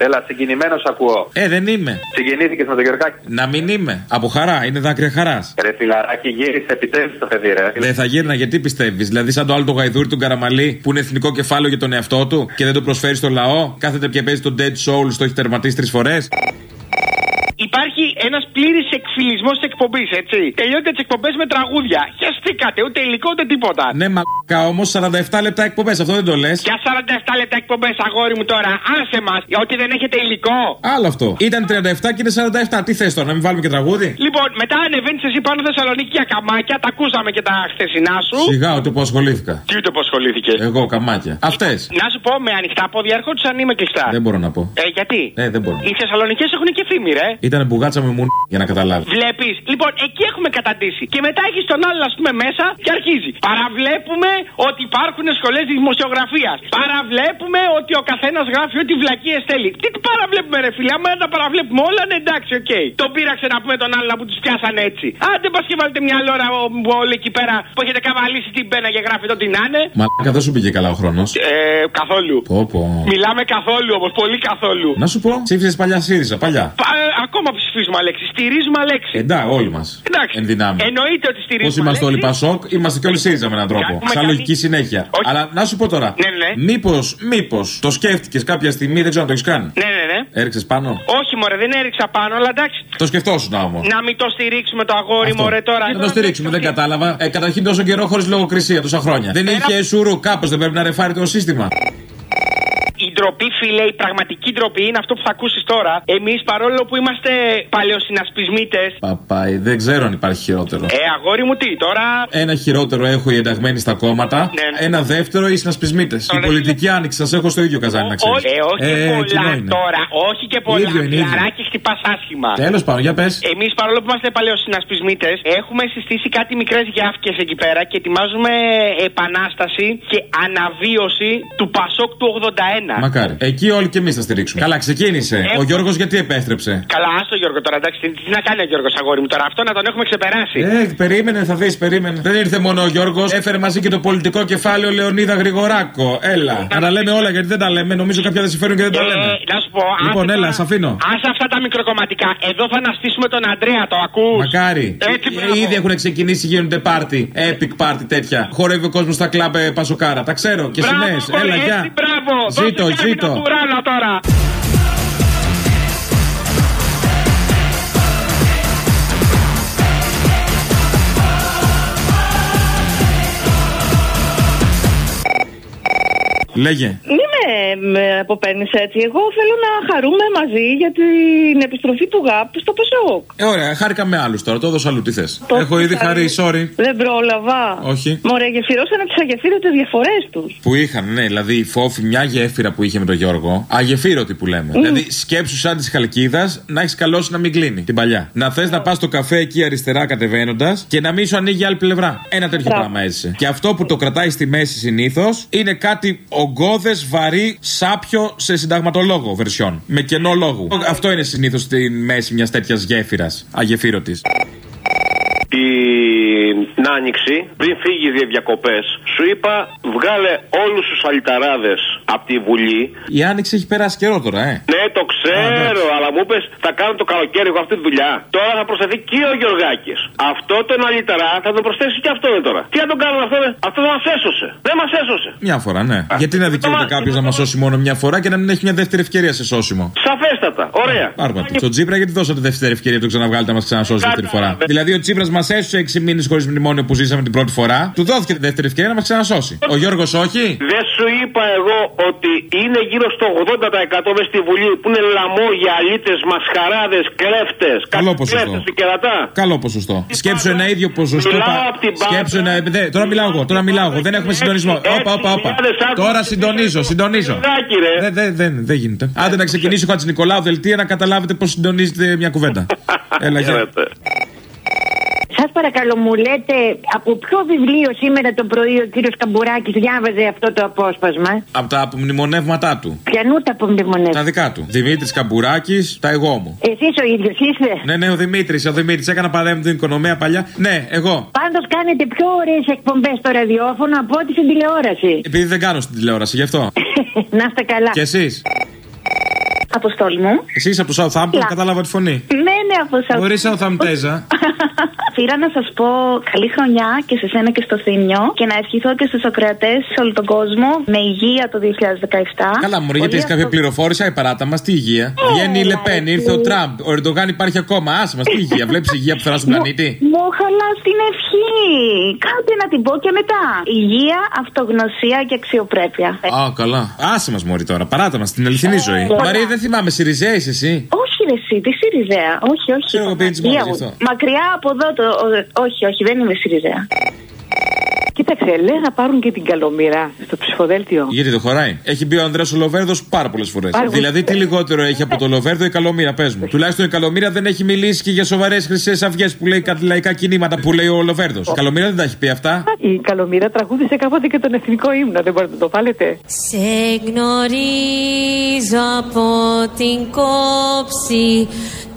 Έλα, συγκινημένος ακούω. Ε, δεν είμαι. Συγκινήθηκες με τον Γεωργάκη. Να μην είμαι. Από χαρά, είναι δάκρυα χαράς. Ρε φιλαράκι, γύρισε επιτέλους το παιδί, ρε. Δεν θα γύρνα, γιατί πιστεύεις; Δηλαδή, σαν το άλλο το γαϊδούρι του Καραμαλή που είναι εθνικό κεφάλαιο για τον εαυτό του και δεν το προσφέρει στο λαό. Κάθεται και παίζει τον Dead Souls, το έχει τερματίσει τρεις φορές. Υπάρχει ένας πλήρης εκφυλισμός τη εκπομπής, έτσι. Τελειώνετε τις εκπομπές με τραγούδια. Χαιστήκατε, ούτε υλικό ούτε τίποτα. Ναι, μακά όμως 47 λεπτά εκπομπές, αυτό δεν το λες. Για 47 λεπτά εκπομπές, αγόρι μου τώρα, άσε μας, ότι δεν έχετε υλικό. Άλλο αυτό. Ήταν 37 και είναι 47. Τι θες τώρα, να μην βάλουμε και τραγούδι; Λοιπόν, μετά ανεβαίνεις εσύ πάνω Θεσσαλονίκη για καμάκια, τα ακούσαμε και τα χθεσινά σου. Σιγά ότι που ασχολήθηκα. Τι ούτε που ασχολήθηκε. Εγώ καμάκια. Αυτές. Να σου πω με ανοιχτά πόδια έρχονται αν είμαι κλειστά. Δεν μπορώ να πω. Ε, γιατί; Ε, δεν μπορώ. Οι Θεσσαλονικέ έχουν και φήμη, ρε. Ήταν μπουγάτσα με μουν για να καταλάβει. Βλέπεις. Λοιπόν, εκεί έχουμε καταντήσει. Και μετά έχεις τον άλλο, ας πούμε, μέσα και αρχίζει. Παραβλέπουμε ότι υπάρχουν σχολές δημοσιογραφίας. Παραβλέπουμε ότι ο καθένας γράφει ό,τι βλακίες θέλει. Τι τι παραβλέπουμε, ρε φίλε. Άμα τα παραβλέπουμε όλα, ναι, εντάξει, OK. Okay. Τον πείραξε να πούμε τον άλλο που τους πιάσαν έτσι. Άντε πας και βάλετε μια ώρα όλοι εκεί πέρα που έχετε καβαλήσει την πένα και γράφετε ό,τι να είναι. Μα δεν σου πήγε καλά ο χρόνος. Ε, καθόλου. Πω, πω. Μιλάμε καθόλου όμως, πολύ καθόλου. Να σου πω, ψήφισες παλιά ΣΥΡΙΖΑ, παλιά. Πα, ε, ακόμα ψηφίζουμε Αλέξη. Στηρίζουμε Αλέξη. Εντά, όλοι μας. Εντάξει. Εν δυνάμει. Εννοείται ότι στηρίζουμε. Πώς είμαστε όλοι Πασόκ, είμαστε και όλοι ΣΥΡΙΖΑ με έναν τρόπο. Σαν λογική συνέχεια. Όχι. Αλλά να σου πω τώρα. Ναι, ναι. Μήπως, μήπως το σκέφτηκες κάποια στιγμή, δεν ξέρω αν το έχεις κάνει. Ναι, ναι, ναι. Έριξες πάνω; Όχι, μωρέ, δεν έριξα πάνω, αλλά εντάξει. Το σκεφτόσουν όμως. Να μην το στηρίξουμε το αγόρι, Αυτό. μωρέ τώρα. Να το στηρίξουμε, δεν κατάλαβα. Ε, καταρχήν τόσο καιρό χωρίς λογοκρισία, τόσα χρόνια. Δεν είχε σουρού, κάπως δεν πρέπει να ρεφάρει το σύστημα. Η ντροπή, φίλε, η πραγματική ντροπή είναι αυτό που θα ακούσεις τώρα. Εμείς παρόλο που είμαστε παλαιοσυνασπισμίτε. Παπάι, δεν ξέρω αν υπάρχει χειρότερο. Ε, αγόρι μου, τι τώρα. Ένα χειρότερο έχω οι ενταγμένοι στα κόμματα. Ναι, ναι. Ένα δεύτερο οι συνασπισμίτες. Η Ωραία. πολιτική άνοιξη σας έχω στο ίδιο καζάνι, να ξέρεις. Όχι, ε, όχι και πολλά τώρα. Όχι και πολλά. Ίδιο είναι, ίδιο. Φιλαράκι χτυπάς άσχημα. Τέλος πάντων, για πες. Εμείς παρόλο που είμαστε παλαιοσυνασπισμίτες, έχουμε συστήσει κάτι μικρές γιάφκες εκεί πέρα και ετοιμάζουμε επανάσταση και αναβίωση του Πασόκ του 81. Μακάρι. Εκεί όλοι και εμείς θα στηρίξουμε. Καλά, ξεκίνησε. Ε, Ο Γιώργος γιατί επέστρεψε; Καλά, άστο Γιώργο τώρα, εντάξει. Τι, τι να κάνει ο Γιώργος αγόρι μου τώρα, αυτό να τον έχουμε ξεπεράσει. Ε, περίμενε, θα δεις, περίμενε. Δεν ήρθε μόνο ο Γιώργος, έφερε μαζί και το πολιτικό κεφάλαιο Λεωνίδα Γρηγοράκο. Έλα. Να τα λέμε όλα γιατί δεν τα λέμε. Νομίζω κάποια δεν συμφέρουν και δεν τα λέμε. Ε, να σου πω, Λοιπόν, άσε έλα, τώρα- σ' αφήνω. Άσε αυτά τα μικροκομματικά. Εδώ θα αναστήσουμε τον Αντρέα, το ακούς; Μακάρι. Έτσι, Ε, μπράβο. Ήδη έχουν ξεκινήσει, γίνονται πάρτι. Epic πάρτι τέτοια. Χορεύει ο κόσμος στα κλαμπ ε, πασοκάρα. Τα ξέρω. Και Μπράβο, σημαίε. κορί, Έλα, έτσι, γεια. Μπράβο, Ζήτω, Δώσε κάπου ζήτω. τα τουράλα τώρα. Λέγε. Μην με, με αποπαίρνει έτσι. Εγώ θέλω να χαρούμε μαζί για την επιστροφή του ΓΑΠ στο ΠΑΣΟΚ. Ε, ωραία, χάρηκα με άλλους τώρα. Το έδωσα αλλού. Τι θες. Το Έχω ήδη χαρεί, sorry. Δεν πρόλαβα. Όχι. Μωρέ, γεφυρώσανε τις αγεφύρετε διαφορές τους. Που είχαν, ναι, δηλαδή η φόφη, μια γέφυρα που είχε με τον Γιώργο. Αγεφύρωτη που λέμε. Δηλαδή σκέψου σαν της Χαλκίδας να έχεις καλώσει να μην κλείνει την παλιά. Να θες να πας στο καφέ εκεί αριστερά κατεβαίνοντας και να μην σου ανοίγει άλλη πλευρά. Ένα τέτοιο Μπράβο. πράγμα έζησε. Και αυτό που το κρατάει στη μέση συνήθως είναι κάτι ογκώδες, βαρύ, σάπιο σε συνταγματολόγο βερσιόν. Με κενό λόγου. Αυτό είναι συνήθως στη μέση μιας τέτοιας γέφυρας αγεφύρωτης. την Άνοιξη, πριν φύγει για διακοπές, σου είπα βγάλε όλους τους αλυταράδες από τη Βουλή. Η άνοιξη έχει περάσει καιρό τώρα, ε. Ναι, το Α, ξέρω, εντάξει. αλλά μου είπες θα κάνω το καλοκαίρι εγώ αυτή τη δουλειά. Τώρα θα προσθεθεί και ο Γιωργάκη. Αυτό τον αλυταρά θα τον προσθέσει και αυτό τώρα. Τι θα τον κάνουμε αυτό, ε; αυτό δεν μας έσωσε. Δεν μας έσωσε. Μια φορά, ναι. Γιατί να δικαιούται Μα- κάποιος να μας σώσει μόνο μια φορά και να μην έχει μια δεύτερη ευκαιρία σε σώσιμο; Σαφέστατα, ωραία. Πάρπατη. Στον Τσίπρα, γιατί δώσατε δεύτερη ευκαιρία να το ξαναβγάλετε να μας ξανασώσει δεύτερη φορά. Κατάλαβε. Δηλαδή, ο Τσίπρα μας έσωσε 6 μήνες χωρίς μνημόνιο που ζήσαμε την πρώτη φορά. Του δόθηκε τη δεύτερη ευκαιρία να μας ξανασώσει. Ο Γιώργος όχι; Δεν σου είπα εγώ ότι είναι γύρω στο 80% μες στη Βουλή που είναι λαμόγια, αλήτες, μασχαράδες, κλέφτες, Καλό ποσοστό. και κερατά. Καλό ποσοστό. Σκέψου ένα ίδιο ποσοστό. Μιλάω πα- απ' την μπάτα. Σκέψου ένα. δε, Τώρα μιλάω εγώ, τώρα μιλάω εγώ. Δεν έχουμε συντονισμό. Όπα, όπα, όπα. Τώρα συντονίζω, συντονίζω. Παιδάκι, ρε. Δεν δεν- δεν- δεν γίνεται. Άντε να ξεκινήσει ο Χατζη Νικολάου δελτία να καταλάβετε πώς συντονίζετε μια κουβέντα. Έλα, γεια. Χαίρετε. Σας παρακαλώ, μου λέτε από ποιο βιβλίο σήμερα το πρωί ο κύριος Καμπουράκης διάβαζε αυτό το απόσπασμα; Από τα απομνημονεύματά του. Πιανού τα απομνημονεύματα; Τα δικά του. Δημήτρης Καμπουράκης, τα εγώ μου. Εσείς ο ίδιος είστε; Ναι, ναι, ο Δημήτρης. Ο Δημήτρης έκανα παρέμβαση την οικονομία παλιά. Ναι, εγώ. Πάντως κάνετε πιο ωραίες εκπομπές στο ραδιόφωνο από ό,τι στην τηλεόραση. Επειδή δεν κάνω στην τηλεόραση, γι' αυτό. Να είστε καλά. Και εσείς; Αποστόλη μου. Εσύ είσαι από το Southampton, Λα. κατάλαβα τη φωνή. Ναι, ναι, από σας. Μπορεί Southampton. Πήρα να σας πω καλή χρονιά και σε σένα και στο Θήμιο και να ευχηθώ και στους ακροατές σε όλο τον κόσμο με υγεία το 2017. Καλά, Μωρή, γιατί Πολύ έχεις κάποια αυτό- πληροφόρηση. Αϊ, παράτα μας, τι υγεία. Ε, Βγαίνει η έλα, Λεπέν, εσύ. ήρθε ο Τραμπ. Ο Ερντογάν υπάρχει ακόμα. Άσε μας, τι υγεία. Βλέπεις υγεία που θερά στον πλανήτη; Μου χαλάς την ευχή. Κάντε να την πω και μετά. Υγεία, αυτογνωσία και αξιοπρέπεια. Α, καλά. Άσε μας, Μωρή τώρα. Παράτα μας την αληθινή ζωή. πολλά. Μαρία, δεν θυμάμαι, Σιριζέη εσύ; Όχι, ρε, εσύ, τι Σιριζέα. Όχι, όχι. Ξέρω εγώ, πήγαινες Παναγία μόνος μου. γι' αυτό. Μακριά από εδώ το. ο- όχι, όχι, δεν είμαι Σιριζέα. Κοίταξε, λε να πάρουν και την καλομήρα στο ψηφοδέλτιο. Γιατί το χωράει. Έχει μπει ο Ανδρέας ο Λοβέρδος πάρα πολλές φορές. Πάρα Δηλαδή, τι λιγότερο έχει από το Λοβέρδο η Καλομήρα, πες μου. Τουλάχιστον η Καλομήρα δεν έχει μιλήσει και για σοβαρές χρυσές αυγές που λέει κάτι λαϊκά κινήματα που λέει ο Λοβέρδος. Η Καλομήρα δεν τα έχει πει αυτά. Η καλομήρα τραγούδισε κάποτε και τον εθνικό ύμνο, δεν μπορείτε να το βάλετε. Σε γνωρίζω από την κόψη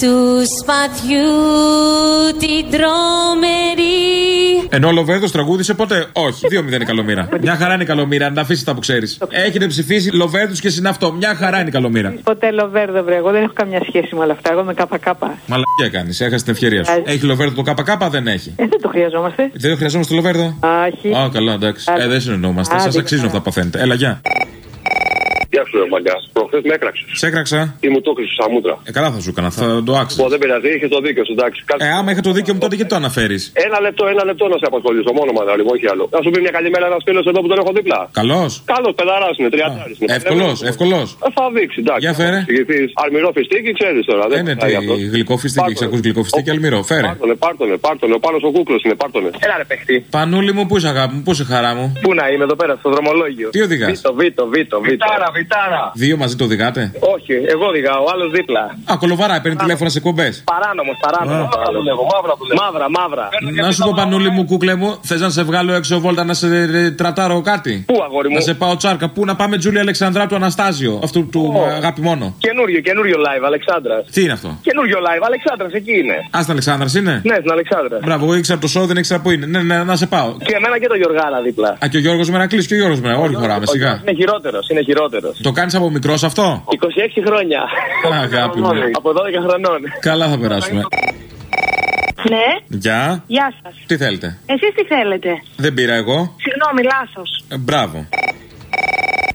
του σπαθιού την τρομερή Ενώ ο Λοβέρδος τραγούδισε ποτέ; Όχι, 2-0 η Καλομήρα. Μια χαρά είναι η Καλομήρα, να αφήσεις τα που ξέρεις. Έχετε ψηφίσει Λοβέρδους και συναυτό. Μια χαρά είναι η Καλομήρα. Ποτέ λοβέρδο, βρε. Εγώ δεν έχω καμιά σχέση με όλα αυτά. Εγώ είμαι ΚΚ. Μαλακία κάνεις, έχασες την ευκαιρία σου. Έχει Λοβέρδο το ΚΚ, δεν έχει. Ε, δεν το χρειαζόμαστε. Δεν το χρειαζόμαστε το Λοβέρδο; Όχι. Α, καλά, εντάξει. Άντε. Ε, δεν συνεννοούμαστε. Άντε, Σας αξίζουν καλά. αυτά που παθαίνετε. Έλα, γεια. Γεια σου, ρε μαγκά. Προχθές με έκραξες. Σε έκραξα. Τι μου το έκλεισε στα μούτρα. Ε, καλά θα σου έκανα, θα το άξιζες. Λοιπόν, δεν πειράζει, είχε το δίκιο σου, εντάξει. Κάτσε. Ε, άμα είχα το δίκιο μου, τότε γιατί το αναφέρεις. Ένα λεπτό, ένα λεπτό να σε απασχολήσω. Μόνο μαδάλι, όχι άλλο. Να σου πει μια καλημέρα ένας φίλος εδώ που τον έχω δίπλα. Καλός. Καλός, πεδαράς είναι, τριαντάρι. Εύκολος, εύκολος. Ε, Θα δείξει, εντάξει. Για φέρε. Αλμυρό φιστίκι, ξέρεις τώρα. Δεν Είναι πάει αυτό. τι γλυκό φιστίκι, Πάρτονε. ξακούς γλυκό φιστίκι, αλμυρό. Φέρε. Πάρτονε, πάρτονε, πάρτονε. Ο πάνω ο κούκλος είναι, πάρτονε. Έλα ρε παιχτή. Πανούλη μου, πού είσαι αγάπη μου, πού είσαι χαρά μου. Πού να είμαι εδώ πέρα, στο δρομολόγιο. Τι οδηγάς; Βίτο, βίτο, βίτο. Βιτάρα, βιτάρα. Δύο μαζί το οδηγάτε; Όχι, εγώ οδηγάω, ο άλλος δίπλα. Α, κολοβαρά, παίρνει τηλέφωνα σε εκπομπέ. Παράνομος, παράνομος. Α. Μαύρα δουλεύω, μαύρα δουλεύω. Μαύρα, μαύρα. Να σου πω, Πανούλη μου, κούκλε μου, θες να σε βγάλω έξω βόλτα να σε ε, τρατάρω κάτι; Πού, αγόρι μου; Να σε πάω τσάρκα, πού να πάμε Τζούλια Αλεξανδρά του Αναστάζιο, αυτού του Ω. ε, αγάπη μόνο. Καινούριο, καινούριο live, Αλεξάνδρας. Τι είναι αυτό; Καινούριο live, Αλεξάνδρας, εκεί είναι. Α, στην Αλεξάνδρας είναι; Ναι, στην Αλεξάνδρας. Μπράβο, εγώ ήξερα το show, δεν ήξερα που είναι. Ναι, ναι, να σε πάω. Και εμένα και το Γιωργάνα δίπλα. Α, και ο Γιώργος Μερακλή και ο Γιώργος Μερακλή. Όλοι χωράμε, Ο σιγά. Γιώργος Είναι χειρότερος, είναι χειρότερος. Το κάνεις από μικρός αυτό; 26 χρόνια. Αγάπη μου. Από 12 χρονών. Καλά θα περάσουμε. Ναι, Γεια. γεια σας. Τι θέλετε; Εσείς τι θέλετε; Δεν πήρα εγώ. Συγγνώμη, λάθος. Ε, μπράβο.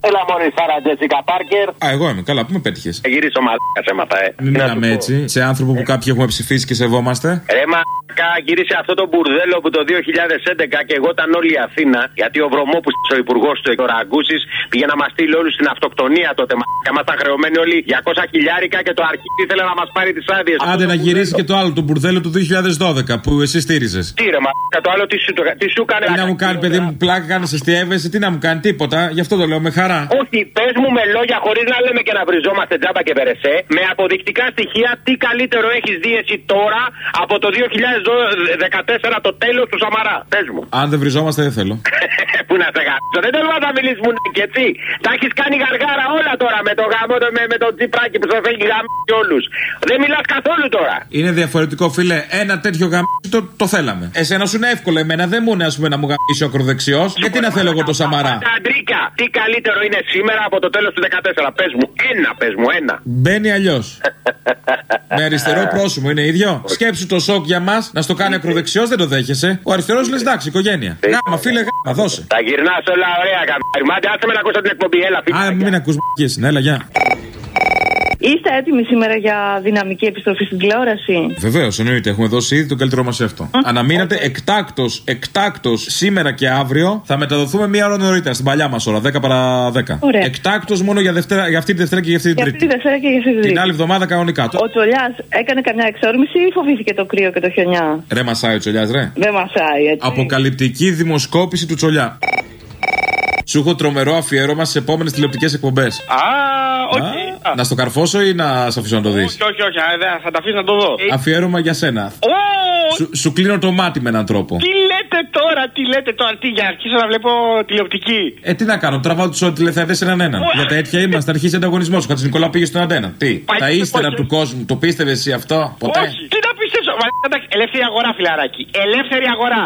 Έλα μόλι Σάρα Τζέσικα Πάρκερ. Α, εγώ είμαι. Καλά, πού με πέτυχες. Θα γυρίσω μαλάκα αίματα, ε. Μην Τι να σου μιλάμε πω. έτσι. Σε άνθρωπο που κάποιοι έχουμε ψηφίσει και σεβόμαστε. Ρε μαλάκα, γύρισε αυτό το μπουρδέλο που το 2011 και εγώ ήταν όλη η Αθήνα. Γιατί ο Βρωμόπου, ο υπουργός του ο Ραγκούση, πήγε να μας στείλει όλους στην αυτοκτονία τότε. Μαλάκα, ήμασταν χρεωμένοι όλοι 200 χιλιάρικα και το αρχίδι ήθελε να μας πάρει τις άδειες. Άντε να γυρίσει και το άλλο, το μπουρδέλο του 2012 που εσύ στήριζες. Τι ρε μαλάκα, το άλλο τι σου, το- τι σου έκανε. Τι να μου κάνει, παιδί μου, πλάκα κάνεις, εστιεύεσαι, τι να μου κάνει, τίποτα. Γι' αυτό το λέω με χαρά. Όχι, πες μου με λόγια χωρίς να λέμε και να βριζόμαστε τζάμπα και περεσέ. Με αποδεικτικά στοιχεία, τι καλύτερο έχεις δει εσύ τώρα από το 2014 το τέλος του Σαμαρά. Πες μου. Αν δεν βριζόμαστε, δεν θέλω. Πού να σε γάμψω, δεν θέλω να τα μιλήσεις μου και έτσι. Τα έχεις κάνει γαργάρα όλα τώρα με το γάμο, με, με το τσιπράκι που σα έχει γάμψει όλους. Δεν μιλάς καθόλου τώρα. Είναι διαφορετικό, φίλε. Ένα τέτοιο γαμίσι το, το θέλαμε. Εσένα σου είναι εύκολο, εμένα δεν μου είναι, ας πούμε, να μου γαμίσει ο ακροδεξιός. Γιατί να θέλω εγώ το Σαμαρά; Τα αντρίκα, τι καλύτερο είναι σήμερα από το τέλος του 14. Πες μου, ένα, πες μου, ένα. Μπαίνει αλλιώς. Με αριστερό πρόσωπο είναι ίδιο. Σκέψου το σοκ για μας να στο κάνει ακροδεξιός, δεν το δέχεσαι. Ο αριστερός λες εντάξει, οικογένεια. Γάμα, φίλε, γάμα, δώσε. Τα γυρνάς όλα ωραία, καμπάρι. άσε με να ακούσω την εκπομπή, έλα, φίλε. Α, μην ακούς μ***ες. Ναι, έλα, γεια. Είστε έτοιμοι σήμερα για δυναμική επιστροφή στην τηλεόραση; Βεβαίως, εννοείται. Έχουμε δώσει ήδη τον καλύτερό μας αυτό. Αναμείνατε εκτάκτος, εκτάκτος σήμερα και αύριο θα μεταδοθούμε μία ώρα νωρίτερα στην παλιά μας ώρα, 10 παρα 10. Ωραία. Εκτάκτος μόνο για, Δευτέρα, για αυτή τη Δευτέρα και για αυτή την Για αυτή τη Τρίτη. Δευτέρα και για αυτή τη Την Τρίτη. άλλη εβδομάδα κανονικά. Το... Ο Τσολιάς έκανε καμιά εξόρμηση ή φοβήθηκε το κρύο και το χιονιά; Ρε μασάει ο Τσολιάς, ρε. Δεν μασάει έτσι. Αποκαλυπτική δημοσκόπηση του Τσολιά. Σου έχω τρομερό αφιέρωμα στι επόμενες τηλεοπτικές εκπομπές. Α, όχι. Α, Να στο καρφώσω ή να σε αφήσω να το δεις; Όχι, όχι, όχι. α, δεν- Θα τα αφήσω να το δω. Αφιέρωμα για σένα. Ω, Σου, σου κλείνω το μάτι με έναν τρόπο. Τι λέτε τώρα, τι λέτε τώρα, τι για να αρχίσω να βλέπω τηλεοπτική. Ε, τι να κάνω, τραβάω τους τηλεθεατέ έναν έναν. Ω. Για τα έτια είμαστε, αρχίζει ανταγωνισμός. Ο Χατζης Νικολά πήγε στον αντένα. Τι, Πάει τα και ύστερα πότε. του κόσμου, το πίστευες εσύ αυτό, ποτέ; Όχι, τι να πιστέψω. Μα, εντάξει, Ελεύθερη αγορά, φιλαράκι. Ελεύθερη αγορά.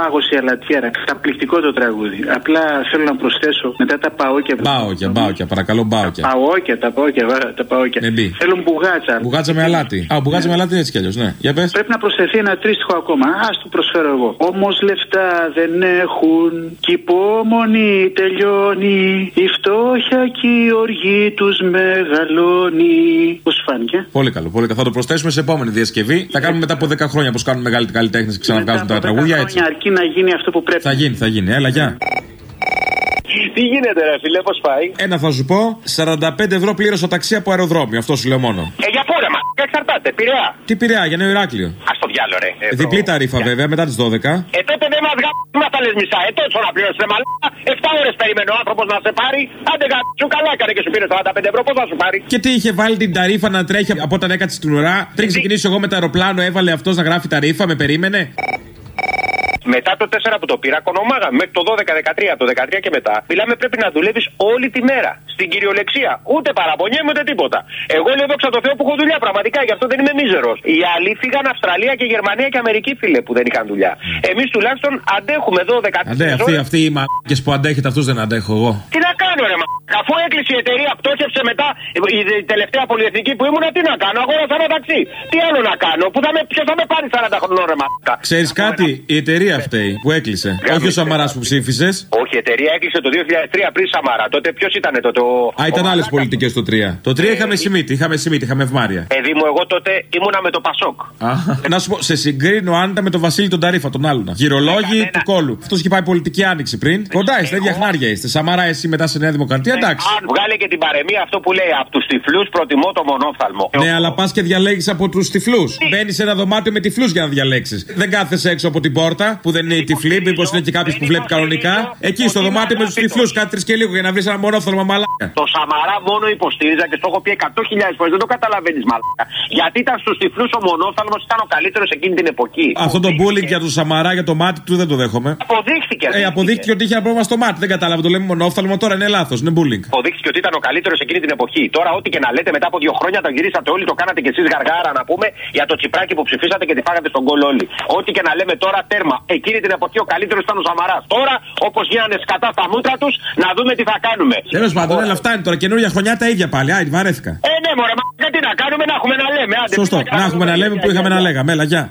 Πάγωσε η αλατιέρα. Καταπληκτικό το τραγούδι. Απλά θέλω να προσθέσω μετά τα παόκια. Μπάοκια, μπάοκια, παρακαλώ, μπάοκια. Παόκια, τα παόκια, βα- τα παόκια. Με μπι. Θέλουν μπουγάτσα. Μπουγάτσα με αλάτι. Α, μπουγάτσα με αλάτι έτσι κι αλλιώς, ναι. Για πες. Πρέπει να προσθεθεί ένα τρίστιχο ακόμα. Α το προσφέρω εγώ. Όμως λεφτά δεν έχουν. Κι η υπομονή τελειώνει. Η φτώχεια και η οργή τους μεγαλώνει. Πώς φάνηκε; Πολύ καλό, πολύ καλό. Θα το προσθέσουμε σε επόμενη διασκευή. Θα κάνουμε μετά από 10 χρόνια πώ κάνουν μεγάλοι καλλιτέχνε και ξαναβγάζουν τα τραγούδια έτσι. Χρόνια αρκεί να γίνει αυτό που πρέπει. Θα γίνει, θα γίνει. Έλα, γεια. Τι γίνεται, ρε φίλε, πώς πάει; Ένα θα σου πω, 45 ευρώ πλήρωσα ταξί από αεροδρόμιο. Αυτό σου λέω μόνο. Ε, για πού ρε, μα. Εξαρτάται, πειραιά. Τι πειραιά, για νέο Ηράκλειο. Α το διάλο, ρε. Ε, Διπλή ταρήφα βέβαια, μετά τις 12. Ε, τότε δεν μας γάμ. Μα τα λες μισά. Ε, τόσο να πληρώσεις, μαλάκα. 7 ώρες περιμένει ο άνθρωπος να σε πάρει. Άντε γάμ. Σου καλά έκανε και σου πήρε 45 ευρώ. Πώς θα σου πάρει; Και τι είχε βάλει την ταρήφα να τρέχει από όταν έκατσε στην ουρά; Πριν ξεκινήσω εγώ με το αεροπλάνο, έβαλε αυτός να γράφει ταρήφα, με περίμενε; Μετά το 4 που το πήρα, κονομάγαμε μέχρι το 12-13, το 13 και μετά. Μιλάμε πρέπει να δουλεύεις όλη τη μέρα. Στην κυριολεξία. Ούτε παραπονιέμαι ούτε τίποτα. Εγώ λέω δόξα τω Θεώ που έχω δουλειά πραγματικά, γι' αυτό δεν είμαι μίζερος. Οι άλλοι φύγαν Αυστραλία και Γερμανία και Αμερική, φίλε, που δεν είχαν δουλειά. Εμείς τουλάχιστον αντέχουμε εδώ 14 Αντέ, αυτοί, αυτοί οι μαλάκες που αντέχετε, αυτούς δεν αντέχω εγώ. Τι να κάνω, ρε μα. Αφού έκλεισε η εταιρεία, πτώχευσε μετά η η τελευταία πολυεθνική που ήμουν, τι να κάνω, αγόρασα ένα ταξί. Τι άλλο να κάνω, που θα με, ποιος θα με πάρει 40 χρονών, ρε μα. Ξέρεις κάτι, η εταιρεία αυτή που έκλεισε. Όχι ο Σαμαράς που ψήφισες. Όχι, η εταιρεία έκλεισε το 2003 πριν Σαμάρα. Τότε ποιος ήταν τότε ο. Α, ήταν άλλες πολιτικές το 3. Το 3 είχαμε Σιμίτη, είχαμε Σιμίτη, είχαμε Ευμάρια. Παιδί μου, εγώ τότε ήμουνα με το Πασόκ. Α, Να σου πω, σε συγκρίνω άνετα με τον Βασίλη τον Ταρίφα, τον άλλον. Γυρολόγοι του κόλου. Αυτός είχε πάει πολιτική άνοιξη πριν. Κοντά είστε, ίδια χνάρια είστε. Σαμαρά εσύ μετά σε Νέα Δημοκρατία, εντάξει. Αν βγάλε και την παρεμία αυτό που λέει από τους τυφλούς προτιμώ το μονόφθαλμο. Ναι, αλλά πας και διαλέγεις από τους τυφλούς. Μπαίνεις σε ένα δωμάτιο με τυφλούς για να διαλέξεις. Δεν κάθεσαι έξω από την πόρτα που δεν είναι η τυφλή, μήπως είναι και κάποιος που βλέπει κανονικά. Εκεί στο δωμάτιο με τους τυφλούς, κάτσε και λίγο για να βρεις ένα μονόφθαλμα μαλάκα. Το Σαμαρά μόνο υποστήριζα και στο έχω πει 100.000 φορές. Δεν το καταλαβαίνεις, μαλάκα. Γιατί ήταν στους τυφλούς ο μονόφθαλμος ήταν ο καλύτερος εκείνη την εποχή. Αυτό το bullying για τον Σαμαρά για το μάτι του δεν το δέχομαι. Αποδείχθηκε. Ε, αποδείχθηκε ότι είχε ένα πρόβλημα στο μάτι. Δεν κατάλαβα, το λέμε μονόφθαλμο, τώρα είναι λάθος, είναι bullying. Αποδείχθηκε ότι ήταν ο καλύτερος εκείνη την εποχή. Τώρα, ό,τι και να λέτε μετά από δύο χρόνια το γυρίσατε όλοι, το κάνατε και εσείς γαργάρα να πούμε για το τσιπράκι που ψηφίσατε και τη φάγατε στον κόλλο όλοι. Ό,τι και να λέμε τώρα τέρμα. Εκείνη την εποχή ο καλύτερος ήταν ο Σαμαράς. Τώρα, όπως γίνανε σκατά στα μούτρα τους, να δούμε τι θα κάνουμε. Τέλος πάντων, έλα, αυτά είναι τώρα. Καινούργια χρονιά τα ίδια πάλι. Άι, βαρέθηκα. Ε, ναι, μωρέ, μα τι να κάνουμε, να έχουμε να λέμε. Άντε, Σωστό. τι Να έχουμε να λέμε που είχαμε να λέγαμε. Έλα, γεια.